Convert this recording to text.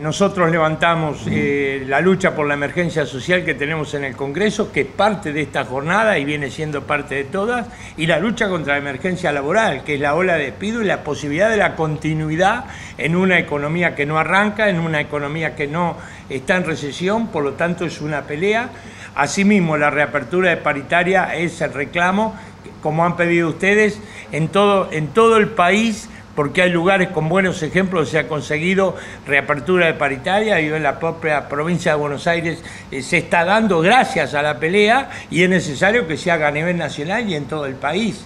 Nosotros levantamos eh, la lucha por la emergencia social que tenemos en el Congreso, que es parte de esta jornada y viene siendo parte de todas, y la lucha contra la emergencia laboral, que es la ola de despido y la posibilidad de la continuidad en una economía que no arranca, en una economía que no está en recesión, por lo tanto es una pelea. Asimismo, la reapertura de paritaria es el reclamo, como han pedido ustedes, en todo, en todo el país porque hay lugares con buenos ejemplos, se ha conseguido reapertura de paritaria y en la propia provincia de Buenos Aires eh, se está dando gracias a la pelea y es necesario que se haga a nivel nacional y en todo el país.